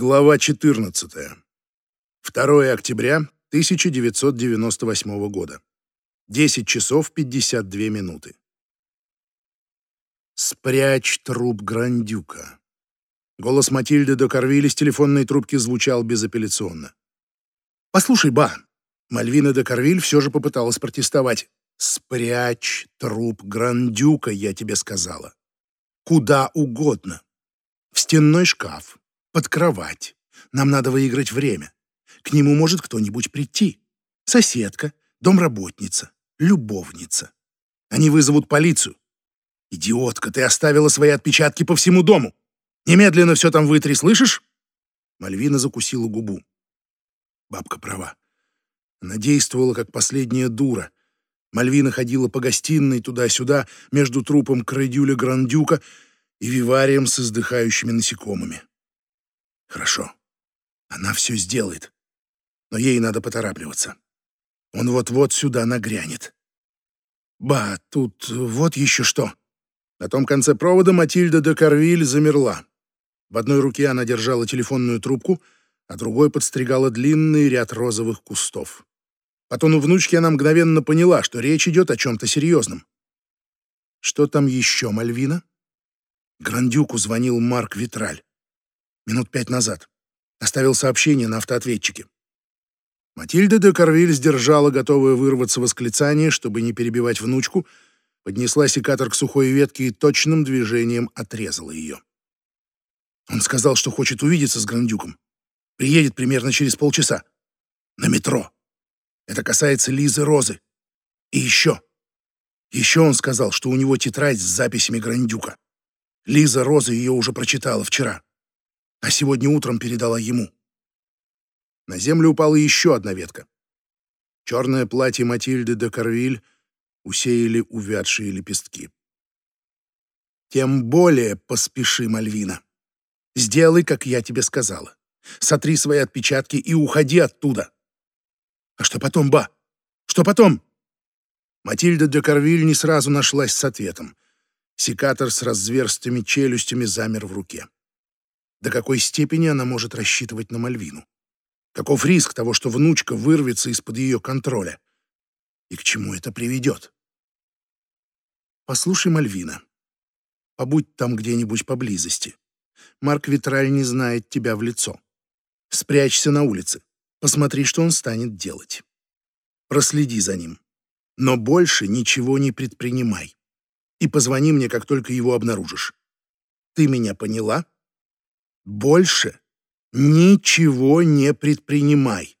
Глава 14. 2 октября 1998 года. 10 часов 52 минуты. «Спрячь труп Грандюка». Голос Матильды до Корвили с телефонной трубки звучал безапелляционно. «Послушай, ба!» Мальвина де Корвиль все же попыталась протестовать. «Спрячь труп Грандюка, я тебе сказала. Куда угодно. В стенной шкаф, под кровать. Нам надо выиграть время. К нему может кто-нибудь прийти. Соседка, домработница, любовница. Они вызовут полицию. Идиотка, ты оставила свои отпечатки по всему дому. Немедленно все там вытри, слышишь? Мальвина закусила губу. Бабка права. Она действовала как последняя дура. Мальвина ходила по гостиной туда-сюда между трупом Крейдюля Грандюка и виварием с издыхающими насекомыми. Хорошо. Она все сделает. Но ей надо поторапливаться. Он вот-вот сюда нагрянет. Ба, тут вот еще что. На том конце провода Матильда де Карвиль замерла. В одной руке она держала телефонную трубку, а другой подстригала длинный ряд розовых кустов. По тону внучки она мгновенно поняла, что речь идет о чем-то серьезном. Что там еще, Мальвина? Грандюку звонил Марк Витраль. Минут пять назад. Оставил сообщение на автоответчике. Матильда де Карвиль сдержала готовое вырваться восклицание, чтобы не перебивать внучку, поднесла секатор к сухой ветке и точным движением отрезала ее. Он сказал, что хочет увидеться с Грандюком. Приедет примерно через полчаса. На метро. Это касается Лизы Розы. И еще. Еще он сказал, что у него тетрадь с записями Грандюка. Лиза Роза ее уже прочитала вчера а сегодня утром передала ему. На землю упала еще одна ветка. Черное платье Матильды де Карвиль усеяли увядшие лепестки. Тем более поспеши, Мальвина. Сделай, как я тебе сказала. Сотри свои отпечатки и уходи оттуда. А что потом, ба? Что потом? Матильда де Карвиль не сразу нашлась с ответом. Секатор с разверстыми челюстями замер в руке до какой степени она может рассчитывать на Мальвину. Каков риск того, что внучка вырвется из-под ее контроля? И к чему это приведет? Послушай, Мальвина, побудь там где-нибудь поблизости. Марк Витраль не знает тебя в лицо. Спрячься на улице. Посмотри, что он станет делать. Проследи за ним. Но больше ничего не предпринимай. И позвони мне, как только его обнаружишь. Ты меня поняла? Больше ничего не предпринимай.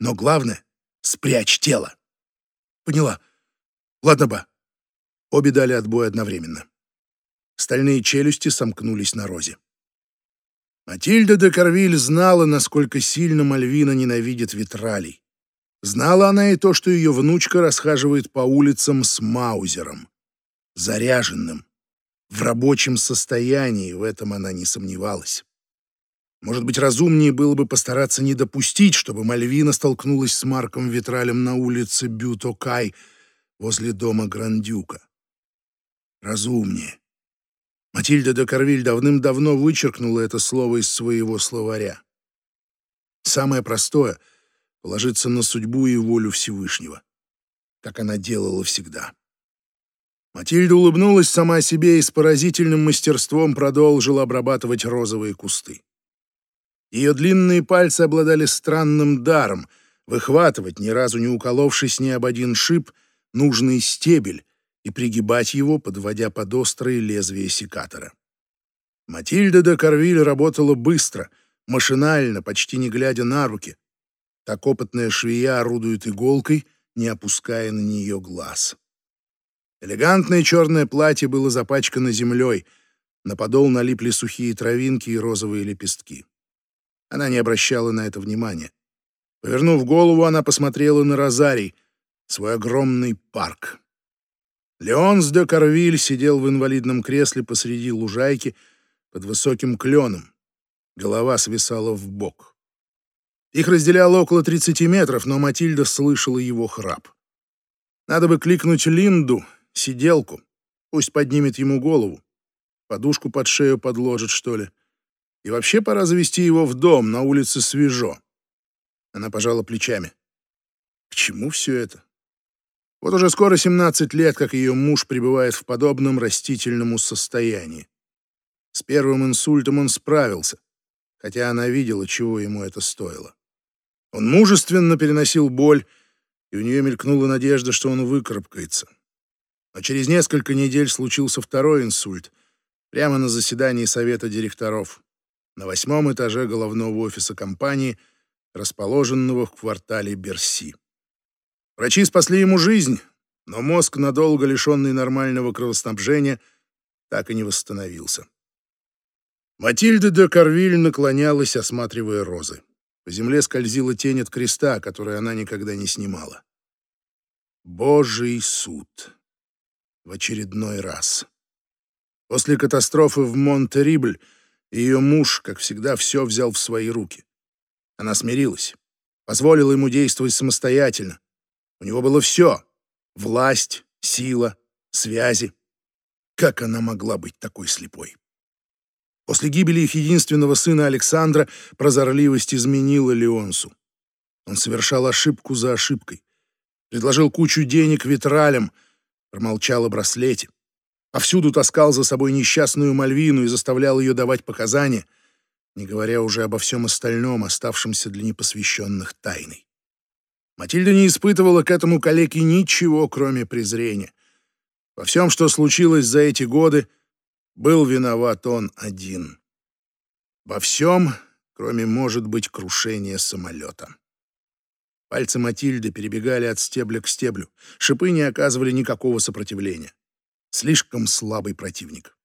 Но главное — спрячь тело. Поняла. Ладно, ба. Обе дали отбой одновременно. Стальные челюсти сомкнулись на розе. Матильда де Карвиль знала, насколько сильно Мальвина ненавидит витралей. Знала она и то, что ее внучка расхаживает по улицам с маузером, заряженным, в рабочем состоянии, в этом она не сомневалась. Может быть, разумнее было бы постараться не допустить, чтобы Мальвина столкнулась с Марком Витралем на улице Бютокай возле дома Грандюка. Разумнее. Матильда де Карвиль давным-давно вычеркнула это слово из своего словаря. Самое простое — положиться на судьбу и волю Всевышнего, как она делала всегда. Матильда улыбнулась сама себе и с поразительным мастерством продолжила обрабатывать розовые кусты. Ее длинные пальцы обладали странным даром выхватывать, ни разу не уколовшись ни об один шип, нужный стебель и пригибать его, подводя под острые лезвия секатора. Матильда де Карвиль работала быстро, машинально, почти не глядя на руки. Так опытная швея орудует иголкой, не опуская на нее глаз. Элегантное черное платье было запачкано землей, на подол налипли сухие травинки и розовые лепестки. Она не обращала на это внимания. Повернув голову, она посмотрела на Розарий, свой огромный парк. Леонс де Карвиль сидел в инвалидном кресле посреди лужайки под высоким кленом. Голова свисала в бок. Их разделяло около 30 метров, но Матильда слышала его храп. Надо бы кликнуть Линду, сиделку. Пусть поднимет ему голову. Подушку под шею подложит, что ли И вообще пора завести его в дом, на улице свежо. Она пожала плечами. К чему все это? Вот уже скоро 17 лет, как ее муж пребывает в подобном растительному состоянии. С первым инсультом он справился, хотя она видела, чего ему это стоило. Он мужественно переносил боль, и у нее мелькнула надежда, что он выкарабкается. А через несколько недель случился второй инсульт, прямо на заседании совета директоров, на восьмом этаже головного офиса компании, расположенного в квартале Берси. Врачи спасли ему жизнь, но мозг, надолго лишенный нормального кровоснабжения, так и не восстановился. Матильда де Карвиль наклонялась, осматривая розы. По земле скользила тень от креста, который она никогда не снимала. Божий суд. В очередной раз. После катастрофы в Монтерибль ее муж, как всегда, все взял в свои руки. Она смирилась, позволила ему действовать самостоятельно. У него было все — власть, сила, связи. Как она могла быть такой слепой? После гибели их единственного сына Александра прозорливость изменила Леонсу. Он совершал ошибку за ошибкой. Предложил кучу денег витралям, промолчал о браслете. Повсюду таскал за собой несчастную Мальвину и заставлял ее давать показания, не говоря уже обо всем остальном, оставшемся для непосвященных тайной. Матильда не испытывала к этому калеке ничего, кроме презрения. Во всем, что случилось за эти годы, был виноват он один. Во всем, кроме, может быть, крушения самолета. Пальцы Матильды перебегали от стебля к стеблю. Шипы не оказывали никакого сопротивления. Слишком слабый противник.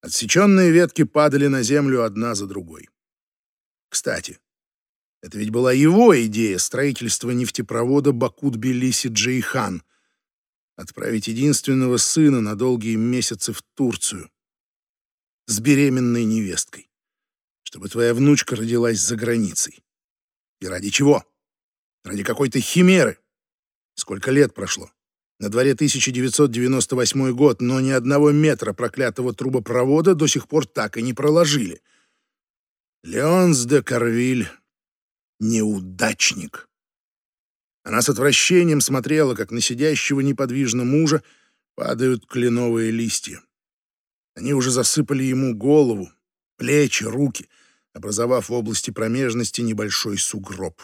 Отсеченные ветки падали на землю одна за другой. Кстати, это ведь была его идея строительства нефтепровода Бакут-Белиси-Джейхан. Отправить единственного сына на долгие месяцы в Турцию с беременной невесткой, чтобы твоя внучка родилась за границей. И ради чего? Ради какой-то химеры. Сколько лет прошло? На дворе 1998 год, но ни одного метра проклятого трубопровода до сих пор так и не проложили. Леонс де Карвиль — неудачник. Она с отвращением смотрела, как на сидящего неподвижно мужа падают кленовые листья. Они уже засыпали ему голову, плечи, руки, образовав в области промежности небольшой сугроб.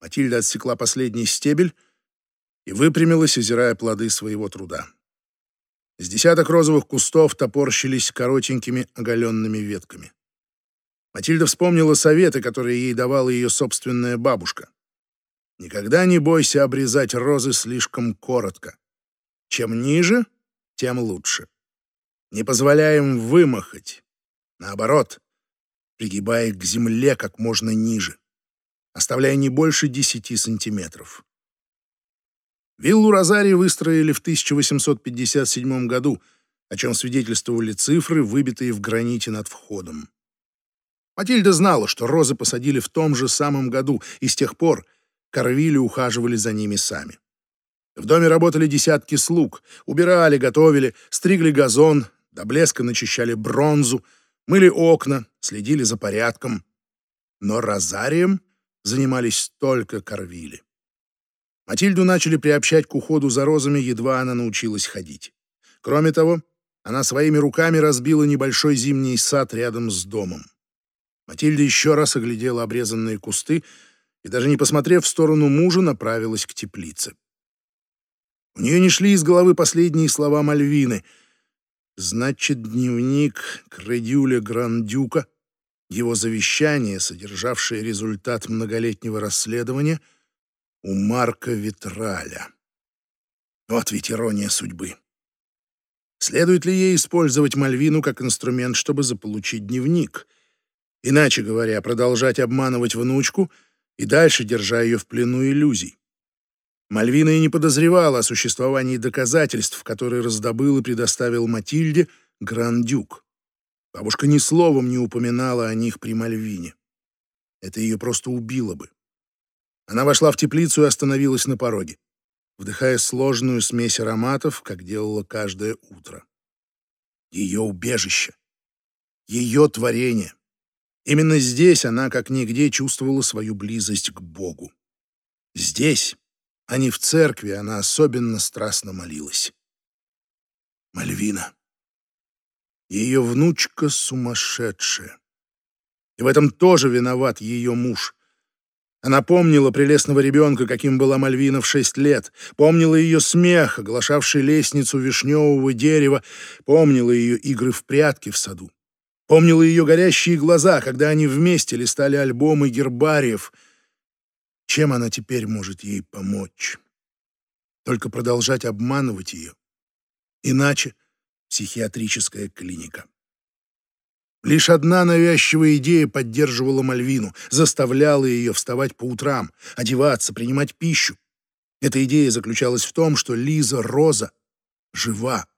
Матильда отсекла последний стебель и выпрямилась, озирая плоды своего труда. С десяток розовых кустов топорщились коротенькими оголенными ветками. Матильда вспомнила советы, которые ей давала ее собственная бабушка. Никогда не бойся обрезать розы слишком коротко. Чем ниже, тем лучше. Не позволяем вымахать. Наоборот, пригибая к земле как можно ниже, оставляя не больше 10 сантиметров. Виллу Розари выстроили в 1857 году, о чем свидетельствовали цифры, выбитые в граните над входом. Матильда знала, что розы посадили в том же самом году, и с тех пор Корвили ухаживали за ними сами. В доме работали десятки слуг, убирали, готовили, стригли газон, до блеска начищали бронзу, мыли окна, следили за порядком. Но розарием занимались только Корвили. Матильду начали приобщать к уходу за розами, едва она научилась ходить. Кроме того, она своими руками разбила небольшой зимний сад рядом с домом. Матильда еще раз оглядела обрезанные кусты и, даже не посмотрев в сторону мужа, направилась к теплице. У нее не шли из головы последние слова Мальвины — Значит, дневник Кредюля Грандюка, его завещание, содержавшее результат многолетнего расследования, у Марка Витраля. Вот ведь ирония судьбы. Следует ли ей использовать Мальвину как инструмент, чтобы заполучить дневник? Иначе говоря, продолжать обманывать внучку и дальше держа ее в плену иллюзий. Мальвина и не подозревала о существовании доказательств, которые раздобыл и предоставил Матильде Грандюк. Бабушка ни словом не упоминала о них при Мальвине. Это ее просто убило бы. Она вошла в теплицу и остановилась на пороге, вдыхая сложную смесь ароматов, как делала каждое утро. Ее убежище. ее творение. Именно здесь она, как нигде, чувствовала свою близость к Богу. Здесь, а не в церкви, она особенно страстно молилась. Мальвина. Ее внучка сумасшедшая. И в этом тоже виноват ее муж. Она помнила прелестного ребенка, каким была Мальвина в шесть лет, помнила ее смех, оглашавший лестницу вишневого дерева, помнила ее игры в прятки в саду, помнила ее горящие глаза, когда они вместе листали альбомы гербариев. Чем она теперь может ей помочь? Только продолжать обманывать ее. Иначе психиатрическая клиника. Лишь одна навязчивая идея поддерживала Мальвину, заставляла ее вставать по утрам, одеваться, принимать пищу. Эта идея заключалась в том, что Лиза Роза жива.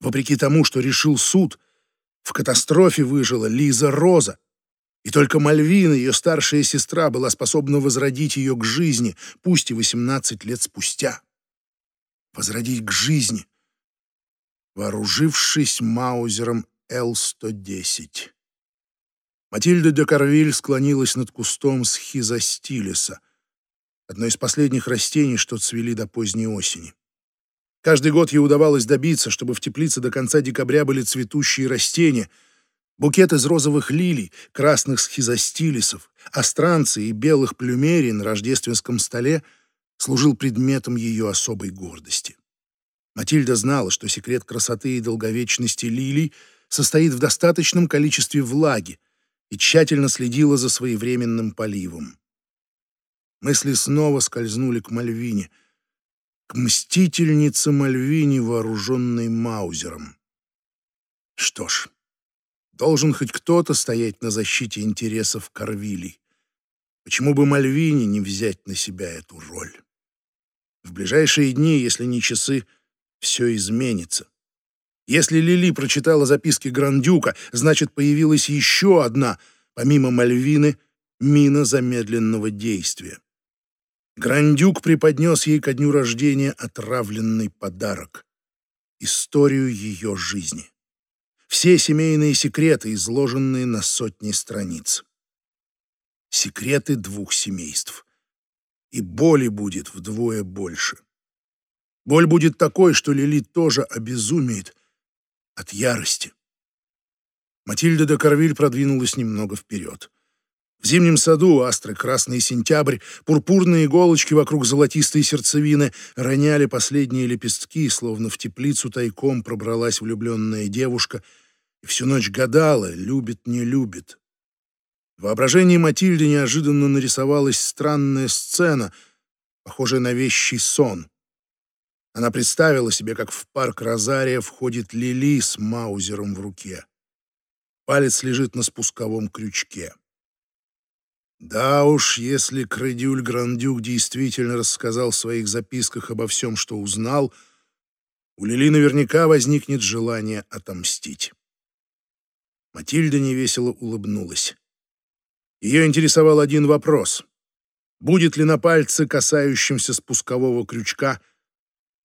Вопреки тому, что решил суд, в катастрофе выжила Лиза Роза. И только Мальвина, ее старшая сестра, была способна возродить ее к жизни, пусть и 18 лет спустя. Возродить к жизни, вооружившись Маузером Л-110. Матильда де Карвиль склонилась над кустом схизостилиса, одно из последних растений, что цвели до поздней осени. Каждый год ей удавалось добиться, чтобы в теплице до конца декабря были цветущие растения, букет из розовых лилий, красных схизостилисов, астранцы и белых плюмерий на рождественском столе служил предметом ее особой гордости. Матильда знала, что секрет красоты и долговечности лилий — состоит в достаточном количестве влаги и тщательно следила за своевременным поливом. Мысли снова скользнули к Мальвине, к мстительнице Мальвине, вооруженной Маузером. Что ж, должен хоть кто-то стоять на защите интересов Корвилей. Почему бы Мальвине не взять на себя эту роль? В ближайшие дни, если не часы, все изменится. Если Лили прочитала записки Грандюка, значит, появилась еще одна, помимо Мальвины, мина замедленного действия. Грандюк преподнес ей ко дню рождения отравленный подарок — историю ее жизни. Все семейные секреты, изложенные на сотни страниц. Секреты двух семейств. И боли будет вдвое больше. Боль будет такой, что Лили тоже обезумеет — от ярости. Матильда де Карвиль продвинулась немного вперед. В зимнем саду астры, красный сентябрь, пурпурные иголочки вокруг золотистой сердцевины роняли последние лепестки, словно в теплицу тайком пробралась влюбленная девушка и всю ночь гадала, любит, не любит. В воображении Матильды неожиданно нарисовалась странная сцена, похожая на вещий сон. Она представила себе, как в парк Розария входит Лили с маузером в руке. Палец лежит на спусковом крючке. Да уж, если Кредюль Грандюк действительно рассказал в своих записках обо всем, что узнал, у Лили наверняка возникнет желание отомстить. Матильда невесело улыбнулась. Ее интересовал один вопрос. Будет ли на пальце, касающемся спускового крючка,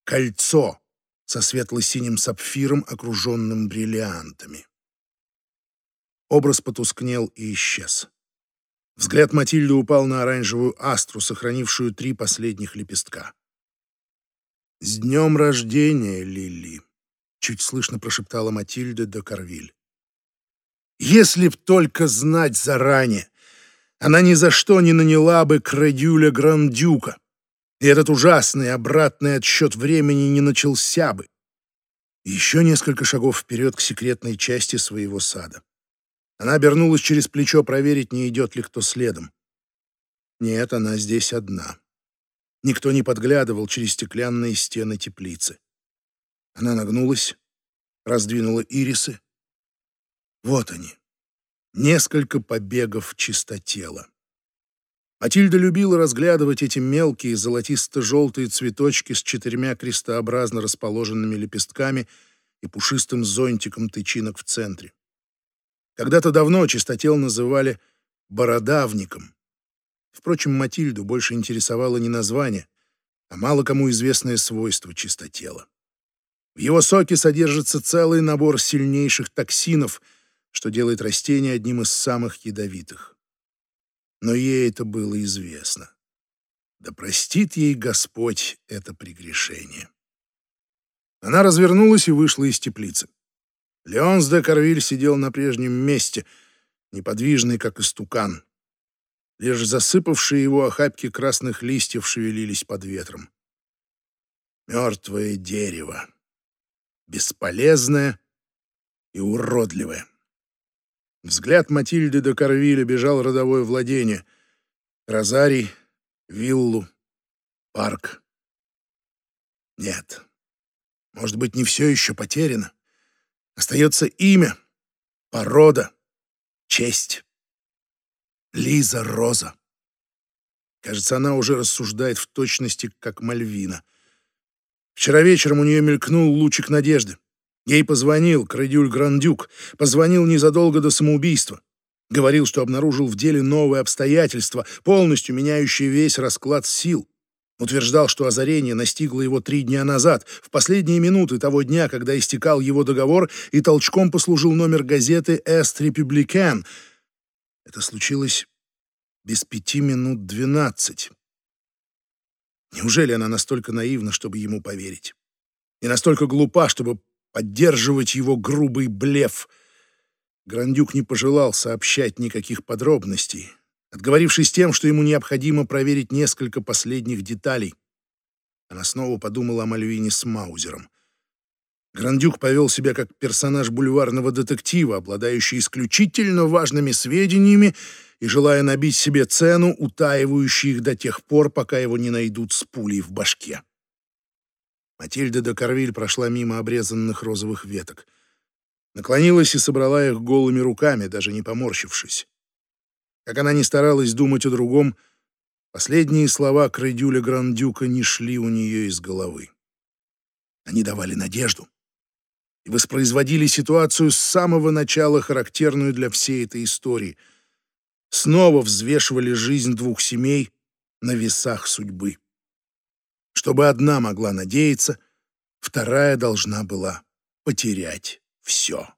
кольцо со светло-синим сапфиром, окруженным бриллиантами. Образ потускнел и исчез. Взгляд Матильды упал на оранжевую астру, сохранившую три последних лепестка. «С днем рождения, Лили!» — чуть слышно прошептала Матильда де Карвиль. «Если б только знать заранее, она ни за что не наняла бы Кредюля Грандюка, и этот ужасный обратный отсчет времени не начался бы. Еще несколько шагов вперед к секретной части своего сада. Она обернулась через плечо проверить, не идет ли кто следом. Нет, она здесь одна. Никто не подглядывал через стеклянные стены теплицы. Она нагнулась, раздвинула ирисы. Вот они. Несколько побегов чистотела. Матильда любила разглядывать эти мелкие золотисто-желтые цветочки с четырьмя крестообразно расположенными лепестками и пушистым зонтиком тычинок в центре. Когда-то давно чистотел называли бородавником. Впрочем, Матильду больше интересовало не название, а мало кому известное свойство чистотела. В его соке содержится целый набор сильнейших токсинов, что делает растение одним из самых ядовитых. Но ей это было известно. Да простит ей Господь это прегрешение. Она развернулась и вышла из теплицы. Леонс де Карвиль сидел на прежнем месте, неподвижный, как истукан. Лишь засыпавшие его охапки красных листьев шевелились под ветром. Мертвое дерево. Бесполезное и уродливое. Взгляд Матильды де Карвиля бежал родовое владение. Розарий, виллу, парк. Нет, может быть, не все еще потеряно. Остается имя, порода, честь. Лиза Роза. Кажется, она уже рассуждает в точности, как Мальвина. Вчера вечером у нее мелькнул лучик надежды. Ей позвонил Крадюль Грандюк, позвонил незадолго до самоубийства. Говорил, что обнаружил в деле новые обстоятельства, полностью меняющие весь расклад сил. Утверждал, что озарение настигло его три дня назад, в последние минуты того дня, когда истекал его договор, и толчком послужил номер газеты «Эст Републикан». Это случилось без пяти минут двенадцать. Неужели она настолько наивна, чтобы ему поверить? И настолько глупа, чтобы поддерживать его грубый блеф? Грандюк не пожелал сообщать никаких подробностей, отговорившись тем, что ему необходимо проверить несколько последних деталей. Она снова подумала о Мальвине с Маузером. Грандюк повел себя как персонаж бульварного детектива, обладающий исключительно важными сведениями и желая набить себе цену, утаивающий их до тех пор, пока его не найдут с пулей в башке. Матильда де Карвиль прошла мимо обрезанных розовых веток. Наклонилась и собрала их голыми руками, даже не поморщившись. Как она ни старалась думать о другом, последние слова Крейдюля Грандюка не шли у нее из головы. Они давали надежду и воспроизводили ситуацию с самого начала, характерную для всей этой истории. Снова взвешивали жизнь двух семей на весах судьбы. Чтобы одна могла надеяться, вторая должна была потерять все.